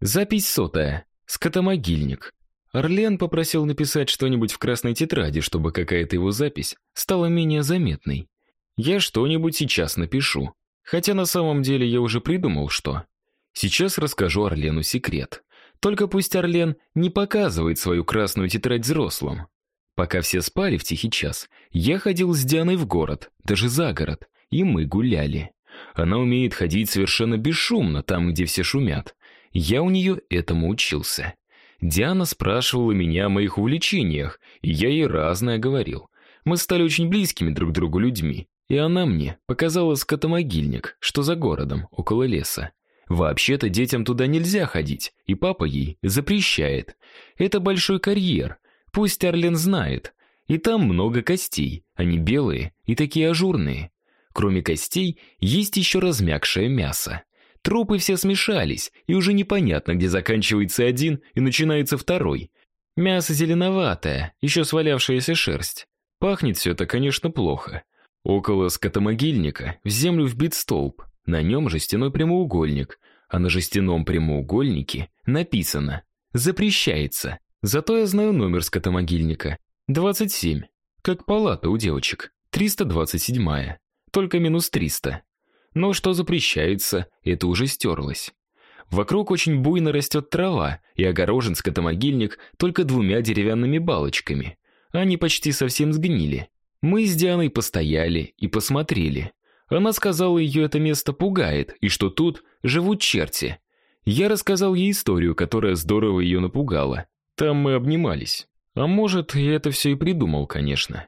Запись сотая. Скотомогильник. Орлен попросил написать что-нибудь в красной тетради, чтобы какая-то его запись стала менее заметной. Я что-нибудь сейчас напишу. Хотя на самом деле я уже придумал, что. Сейчас расскажу Орлену секрет. Только пусть Орлен не показывает свою красную тетрадь взрослым. Пока все спали в тихий час, я ходил с Дианой в город, даже за город, и мы гуляли. Она умеет ходить совершенно бесшумно там, где все шумят. Я у нее этому учился. Диана спрашивала меня о моих увлечениях, и я ей разное говорил. Мы стали очень близкими друг другу людьми, и она мне показала скотомогильник, что за городом, около леса. Вообще-то детям туда нельзя ходить, и папа ей запрещает. Это большой карьер, пусть Орлен знает. И там много костей, они белые и такие ажурные. Кроме костей, есть еще размякшее мясо. Трупы все смешались, и уже непонятно, где заканчивается один и начинается второй. Мясо зеленоватое, еще свалявшаяся шерсть. Пахнет все это, конечно, плохо. Около скотомогильника в землю вбит столб, на нем жестяной прямоугольник, а на жестяном прямоугольнике написано «Запрещается». Зато я знаю номер скотомогильника. 27. Как палата у девочек. 327. Только минус 300. Но что запрещается, это уже стерлось. Вокруг очень буйно растет трава, и огорожен скотомогильник только двумя деревянными балочками. Они почти совсем сгнили. Мы с Дианой постояли и посмотрели. Она сказала, ее это место пугает, и что тут живут черти. Я рассказал ей историю, которая здорово ее напугала. Там мы обнимались. А может, я это все и придумал, конечно.